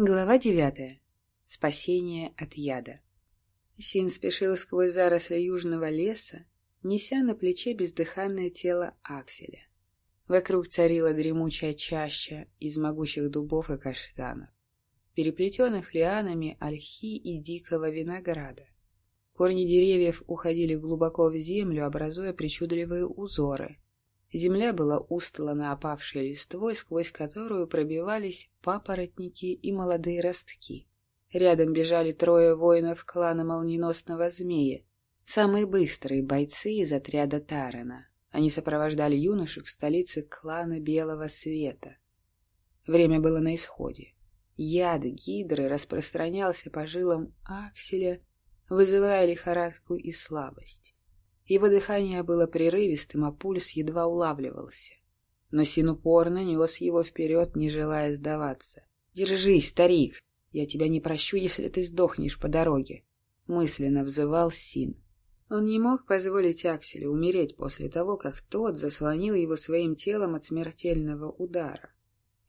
Глава девятая. Спасение от яда. Син спешил сквозь заросли южного леса, неся на плече бездыханное тело Акселя. Вокруг царила дремучая чаща из могучих дубов и каштанов, переплетенных лианами ольхи и дикого винограда. Корни деревьев уходили глубоко в землю, образуя причудливые узоры, Земля была устлана опавшей листвой, сквозь которую пробивались папоротники и молодые ростки. Рядом бежали трое воинов клана Молниеносного Змея, самые быстрые бойцы из отряда Тарана. Они сопровождали юношек к столице клана Белого Света. Время было на исходе. Яд гидры распространялся по жилам Акселя, вызывая лихорадку и слабость. Его дыхание было прерывистым, а пульс едва улавливался. Но Син упорно нес его вперед, не желая сдаваться. «Держись, старик! Я тебя не прощу, если ты сдохнешь по дороге!» Мысленно взывал Син. Он не мог позволить Акселю умереть после того, как тот заслонил его своим телом от смертельного удара.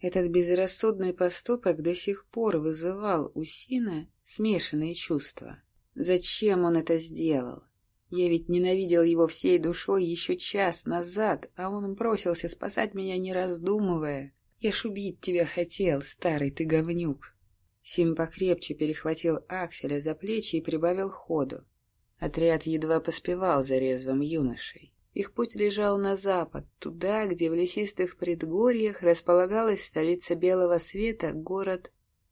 Этот безрассудный поступок до сих пор вызывал у Сина смешанные чувства. Зачем он это сделал? Я ведь ненавидел его всей душой еще час назад, а он бросился спасать меня, не раздумывая. Я ж убить тебя хотел, старый ты говнюк. Син покрепче перехватил Акселя за плечи и прибавил ходу. Отряд едва поспевал за резвым юношей. Их путь лежал на запад, туда, где в лесистых предгорьях располагалась столица Белого Света, город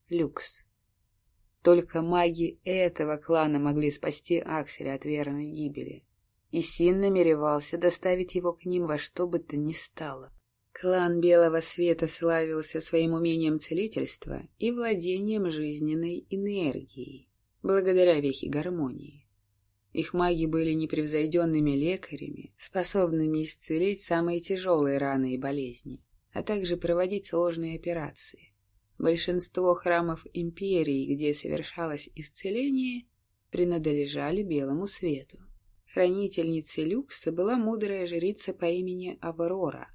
Люкс. Только маги этого клана могли спасти Акселя от верной гибели. И Син намеревался доставить его к ним во что бы то ни стало. Клан Белого Света славился своим умением целительства и владением жизненной энергией, благодаря вехе гармонии. Их маги были непревзойденными лекарями, способными исцелить самые тяжелые раны и болезни, а также проводить сложные операции. Большинство храмов империи, где совершалось исцеление, принадлежали белому свету. Хранительницей люкса была мудрая жрица по имени Аврора.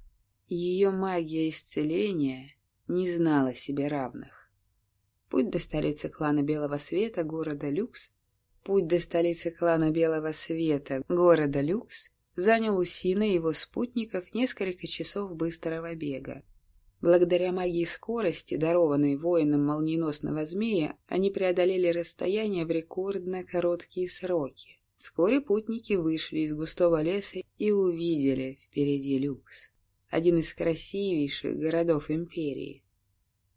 Ее магия исцеления не знала себе равных. Путь до столицы клана Белого Света, города Люкс, путь до столицы клана Белого Света, города Люкс, занял у Сина и его спутников несколько часов быстрого бега. Благодаря магии скорости, дарованной воинам молниеносного змея, они преодолели расстояние в рекордно короткие сроки. Вскоре путники вышли из густого леса и увидели впереди люкс, один из красивейших городов империи.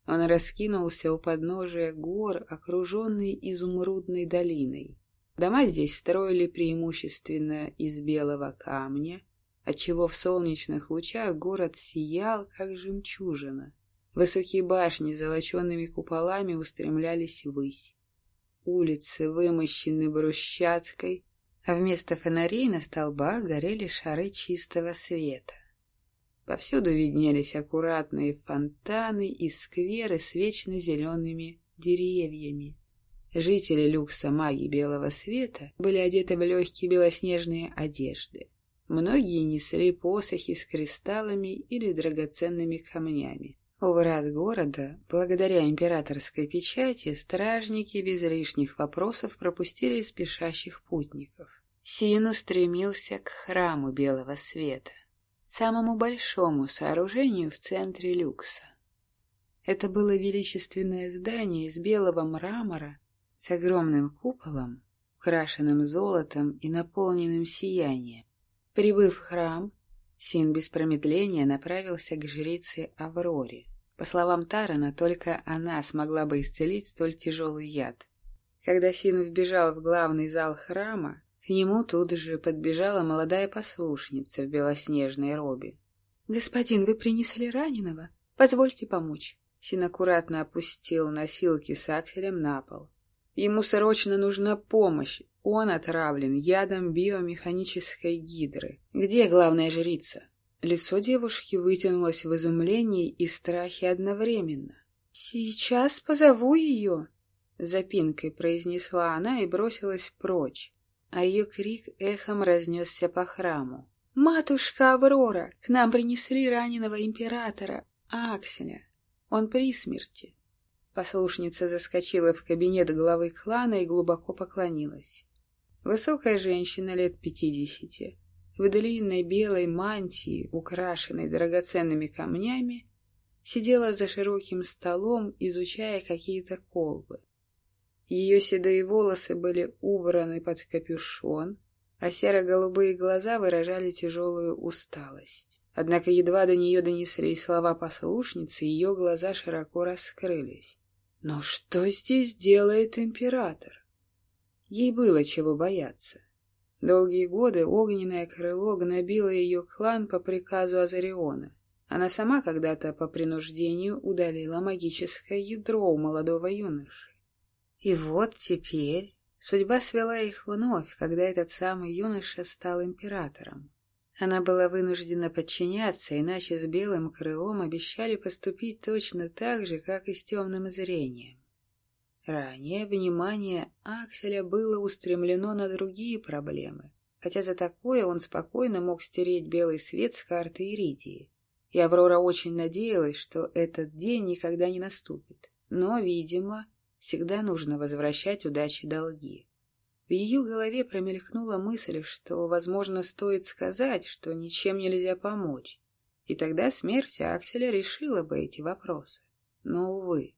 Он раскинулся у подножия гор, окруженный изумрудной долиной. Дома здесь строили преимущественно из белого камня, отчего в солнечных лучах город сиял, как жемчужина. Высокие башни с золоченными куполами устремлялись ввысь. Улицы вымощены брусчаткой, а вместо фонарей на столбах горели шары чистого света. Повсюду виднелись аккуратные фонтаны и скверы с вечно зелеными деревьями. Жители люкса маги белого света были одеты в легкие белоснежные одежды. Многие несли посохи с кристаллами или драгоценными камнями. У врат города, благодаря императорской печати, стражники без лишних вопросов пропустили спешащих путников. Сину стремился к храму Белого Света, самому большому сооружению в центре люкса. Это было величественное здание из белого мрамора с огромным куполом, украшенным золотом и наполненным сиянием. Прибыв в храм, Син без промедления направился к жрице Авроре. По словам Тарана, только она смогла бы исцелить столь тяжелый яд. Когда Син вбежал в главный зал храма, к нему тут же подбежала молодая послушница в белоснежной робе. «Господин, вы принесли раненого? Позвольте помочь». Син аккуратно опустил носилки с акселем на пол. «Ему срочно нужна помощь. Он отравлен ядом биомеханической гидры. Где главная жрица? Лицо девушки вытянулось в изумлении и страхе одновременно. «Сейчас позову ее!» Запинкой произнесла она и бросилась прочь, а ее крик эхом разнесся по храму. «Матушка Аврора! К нам принесли раненого императора, Акселя. Он при смерти!» Послушница заскочила в кабинет главы клана и глубоко поклонилась. Высокая женщина лет пятидесяти, в длинной белой мантии, украшенной драгоценными камнями, сидела за широким столом, изучая какие-то колбы. Ее седые волосы были убраны под капюшон, а серо-голубые глаза выражали тяжелую усталость. Однако едва до нее донеслись слова послушницы, ее глаза широко раскрылись. Но что здесь делает император? Ей было чего бояться. Долгие годы огненное крыло гнобило ее клан по приказу Азариона. Она сама когда-то по принуждению удалила магическое ядро у молодого юноши. И вот теперь судьба свела их вновь, когда этот самый юноша стал императором. Она была вынуждена подчиняться, иначе с белым крылом обещали поступить точно так же, как и с темным зрением. Ранее внимание Акселя было устремлено на другие проблемы, хотя за такое он спокойно мог стереть белый свет с карты Иридии. И Аврора очень надеялась, что этот день никогда не наступит. Но, видимо, всегда нужно возвращать удачи долги. В ее голове промелькнула мысль, что, возможно, стоит сказать, что ничем нельзя помочь. И тогда смерть Акселя решила бы эти вопросы. Но, увы,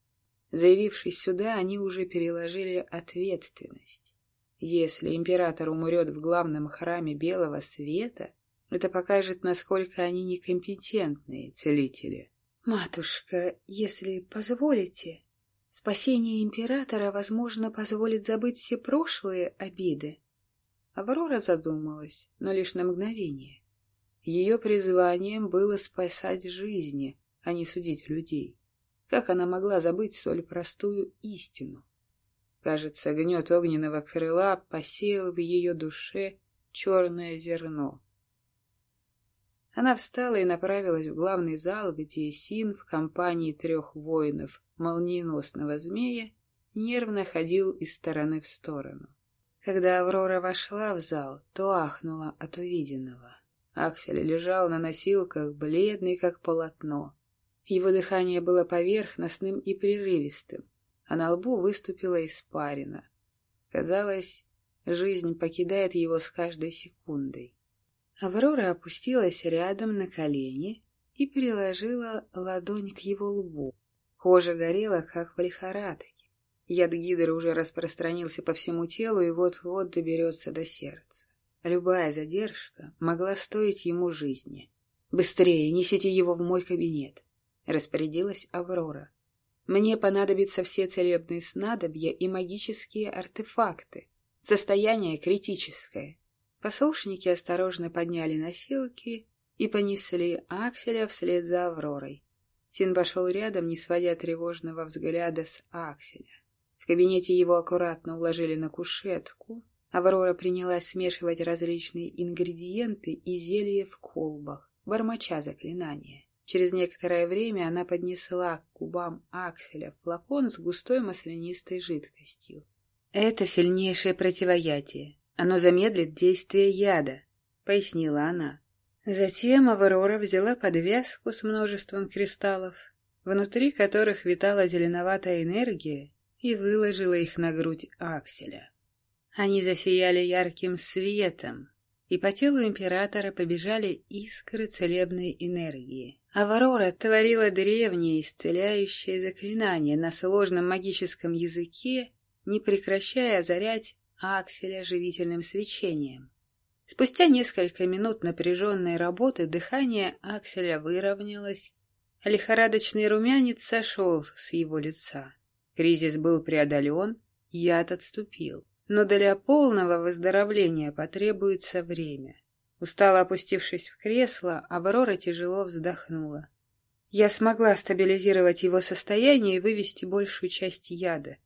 заявившись сюда, они уже переложили ответственность. Если император умрет в главном храме Белого Света, это покажет, насколько они некомпетентные целители. «Матушка, если позволите...» Спасение императора, возможно, позволит забыть все прошлые обиды. Аврора задумалась, но лишь на мгновение. Ее призванием было спасать жизни, а не судить людей. Как она могла забыть столь простую истину? Кажется, гнет огненного крыла посеял в ее душе черное зерно. Она встала и направилась в главный зал, где Син в компании трех воинов молниеносного змея нервно ходил из стороны в сторону. Когда Аврора вошла в зал, то ахнула от увиденного. Аксель лежал на носилках, бледный как полотно. Его дыхание было поверхностным и прерывистым, а на лбу выступила испарина. Казалось, жизнь покидает его с каждой секундой. Аврора опустилась рядом на колени и приложила ладонь к его лбу. Кожа горела, как в лихорадке. Яд гидры уже распространился по всему телу и вот-вот доберется до сердца. Любая задержка могла стоить ему жизни. «Быстрее, несите его в мой кабинет», — распорядилась Аврора. «Мне понадобятся все целебные снадобья и магические артефакты. Состояние критическое. Послушники осторожно подняли носилки и понесли Акселя вслед за Авророй. Син пошел рядом, не сводя тревожного взгляда с Акселя. В кабинете его аккуратно уложили на кушетку. Аврора принялась смешивать различные ингредиенты и зелья в колбах, бормоча заклинания. Через некоторое время она поднесла к губам Акселя флакон с густой маслянистой жидкостью. «Это сильнейшее противоядие. Оно замедлит действие яда, — пояснила она. Затем Аврора взяла подвязку с множеством кристаллов, внутри которых витала зеленоватая энергия, и выложила их на грудь Акселя. Они засияли ярким светом, и по телу императора побежали искры целебной энергии. Аврора творила древние исцеляющие заклинания на сложном магическом языке, не прекращая озарять Акселя живительным свечением. Спустя несколько минут напряженной работы дыхание Акселя выровнялось, а лихорадочный румянец сошел с его лица. Кризис был преодолен, яд отступил. Но для полного выздоровления потребуется время. Устало опустившись в кресло, Аврора тяжело вздохнула. Я смогла стабилизировать его состояние и вывести большую часть яда.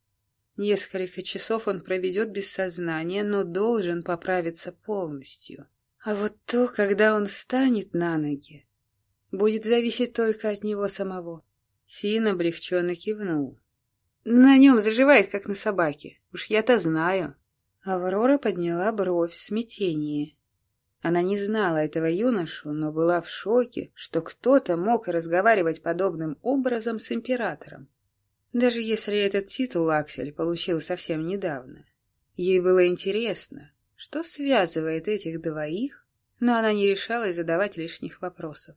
Несколько часов он проведет без сознания, но должен поправиться полностью. А вот то, когда он встанет на ноги, будет зависеть только от него самого. Син облегченно кивнул. На нем заживает, как на собаке. Уж я-то знаю. Аврора подняла бровь в смятении. Она не знала этого юношу, но была в шоке, что кто-то мог разговаривать подобным образом с императором. Даже если этот титул Аксель получил совсем недавно. Ей было интересно, что связывает этих двоих, но она не решалась задавать лишних вопросов.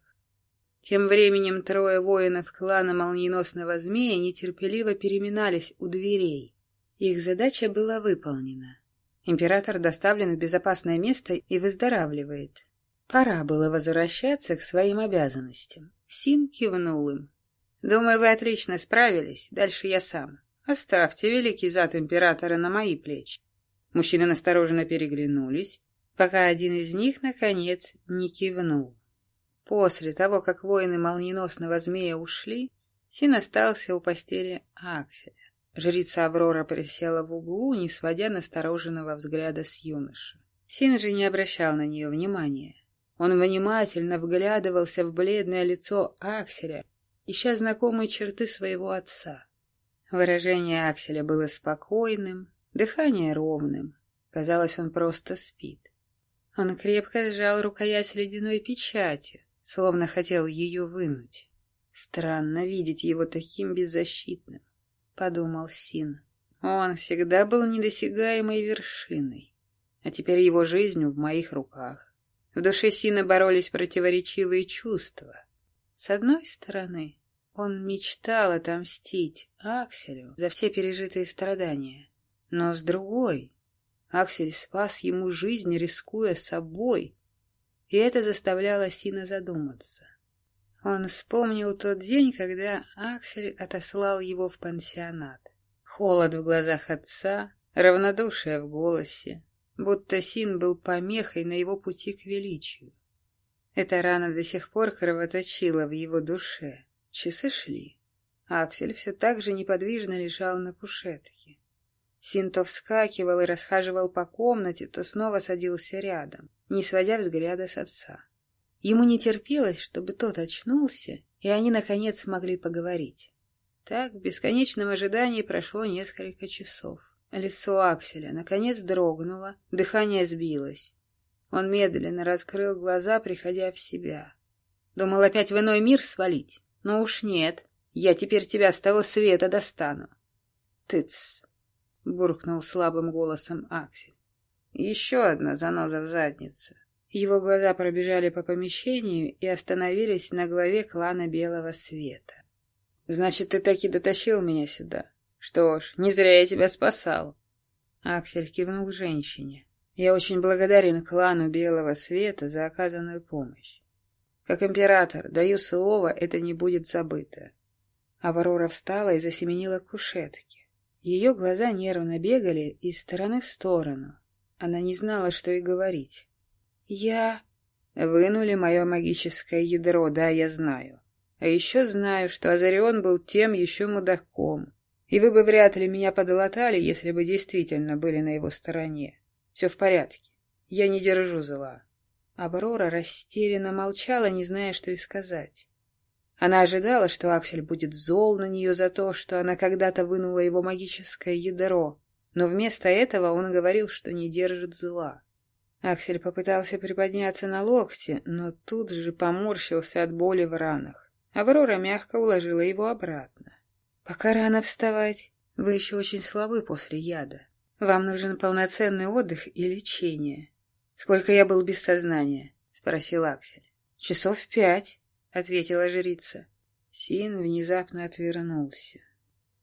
Тем временем трое воинов клана Молниеносного Змея нетерпеливо переминались у дверей. Их задача была выполнена. Император доставлен в безопасное место и выздоравливает. Пора было возвращаться к своим обязанностям. Син кивнул им. «Думаю, вы отлично справились. Дальше я сам. Оставьте великий зад императора на мои плечи». Мужчины настороженно переглянулись, пока один из них, наконец, не кивнул. После того, как воины молниеносного змея ушли, Син остался у постели Акселя. Жрица Аврора присела в углу, не сводя настороженного взгляда с юноши. Син же не обращал на нее внимания. Он внимательно вглядывался в бледное лицо Акселя, ища знакомые черты своего отца. Выражение Акселя было спокойным, дыхание ровным. Казалось, он просто спит. Он крепко сжал рукоять ледяной печати, словно хотел ее вынуть. Странно видеть его таким беззащитным, — подумал Син. Он всегда был недосягаемой вершиной, а теперь его жизнь в моих руках. В душе Сина боролись противоречивые чувства. С одной стороны, он мечтал отомстить Акселю за все пережитые страдания, но с другой, Аксель спас ему жизнь, рискуя собой, и это заставляло Сина задуматься. Он вспомнил тот день, когда Аксель отослал его в пансионат. Холод в глазах отца, равнодушие в голосе, будто Син был помехой на его пути к величию. Эта рана до сих пор кровоточила в его душе. Часы шли. Аксель все так же неподвижно лежал на кушетке. Син то вскакивал и расхаживал по комнате, то снова садился рядом не сводя взгляда с отца. Ему не терпелось, чтобы тот очнулся, и они, наконец, смогли поговорить. Так, в бесконечном ожидании прошло несколько часов. Лицо Акселя, наконец, дрогнуло, дыхание сбилось. Он медленно раскрыл глаза, приходя в себя. Думал опять в иной мир свалить? Но уж нет, я теперь тебя с того света достану. Тыц! — буркнул слабым голосом Аксель. Еще одна заноза в заднице. Его глаза пробежали по помещению и остановились на главе клана Белого Света. «Значит, ты таки дотащил меня сюда. Что ж, не зря я тебя спасал». Аксель кивнул женщине. «Я очень благодарен клану Белого Света за оказанную помощь. Как император, даю слово, это не будет забыто». Аврора встала и засеменила к кушетке. Ее глаза нервно бегали из стороны в сторону. Она не знала, что и говорить. «Я...» «Вынули мое магическое ядро, да, я знаю. А еще знаю, что Азарион был тем еще мудаком. И вы бы вряд ли меня подлатали, если бы действительно были на его стороне. Все в порядке. Я не держу зла». Аброра растерянно молчала, не зная, что и сказать. Она ожидала, что Аксель будет зол на нее за то, что она когда-то вынула его магическое ядро, но вместо этого он говорил, что не держит зла. Аксель попытался приподняться на локте, но тут же поморщился от боли в ранах. Аврора мягко уложила его обратно. «Пока рано вставать. Вы еще очень слабы после яда. Вам нужен полноценный отдых и лечение. Сколько я был без сознания?» — спросил Аксель. «Часов пять», — ответила жрица. Син внезапно отвернулся.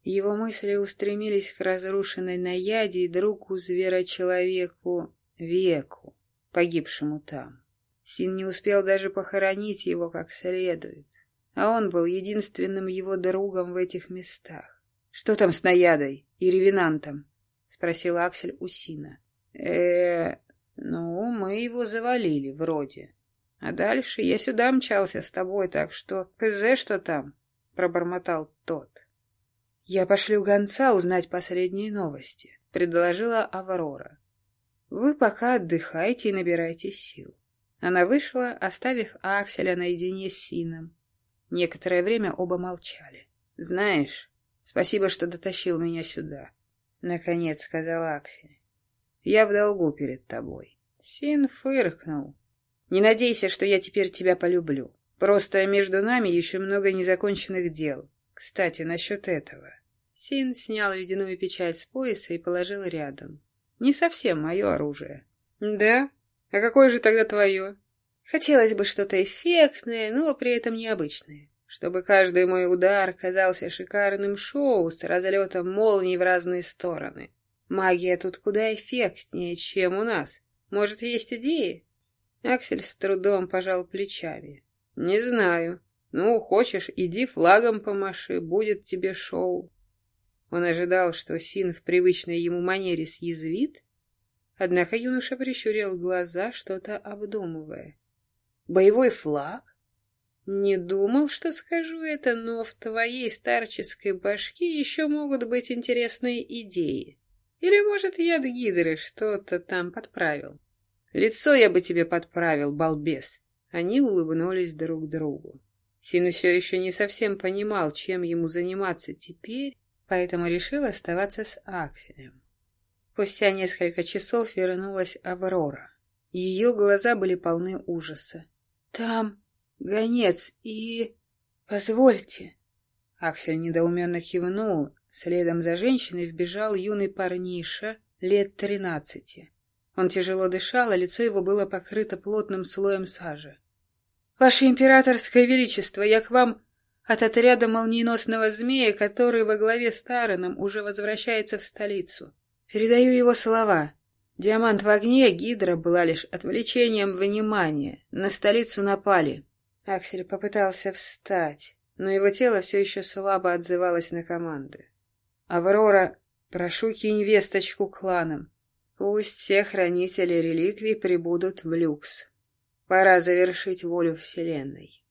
Его мысли устремились к разрушенной наяде и другу зверочеловеку Веку, погибшему там. Син не успел даже похоронить его как следует, а он был единственным его другом в этих местах. «Что там с наядой и ревенантом?» — спросил Аксель у Сина. э ну, мы его завалили, вроде. А дальше я сюда мчался с тобой, так что кз что там?» — пробормотал тот. «Я пошлю гонца узнать последние новости», — предложила Аврора. «Вы пока отдыхайте и набирайте сил». Она вышла, оставив Акселя наедине с Сином. Некоторое время оба молчали. «Знаешь, спасибо, что дотащил меня сюда», — наконец сказал Аксель. «Я в долгу перед тобой». Син фыркнул. «Не надейся, что я теперь тебя полюблю. Просто между нами еще много незаконченных дел. Кстати, насчет этого. Син снял ледяную печать с пояса и положил рядом. «Не совсем мое оружие». «Да? А какое же тогда твое?» «Хотелось бы что-то эффектное, но при этом необычное. Чтобы каждый мой удар казался шикарным шоу с разлетом молний в разные стороны. Магия тут куда эффектнее, чем у нас. Может, есть идеи?» Аксель с трудом пожал плечами. «Не знаю. Ну, хочешь, иди флагом помаши, будет тебе шоу». Он ожидал, что Син в привычной ему манере съязвит, однако юноша прищурил глаза, что-то обдумывая. «Боевой флаг? Не думал, что скажу это, но в твоей старческой башке еще могут быть интересные идеи. Или, может, яд гидры что-то там подправил?» Лицо я бы тебе подправил, балбес. Они улыбнулись друг другу. Син все еще не совсем понимал, чем ему заниматься теперь, поэтому решил оставаться с Акселем. Спустя несколько часов вернулась Аврора. Ее глаза были полны ужаса. «Там гонец и... позвольте...» Аксель недоуменно кивнул. Следом за женщиной вбежал юный парниша лет тринадцати. Он тяжело дышал, а лицо его было покрыто плотным слоем сажи. «Ваше императорское величество, я к вам от отряда молниеносного змея, который во главе с Тараном уже возвращается в столицу. Передаю его слова. Диамант в огне Гидра была лишь отвлечением внимания. На столицу напали». Аксель попытался встать, но его тело все еще слабо отзывалось на команды. «Аврора, прошу кинь весточку кланам. Пусть все хранители реликвий прибудут в люкс. Пора завершить волю Вселенной.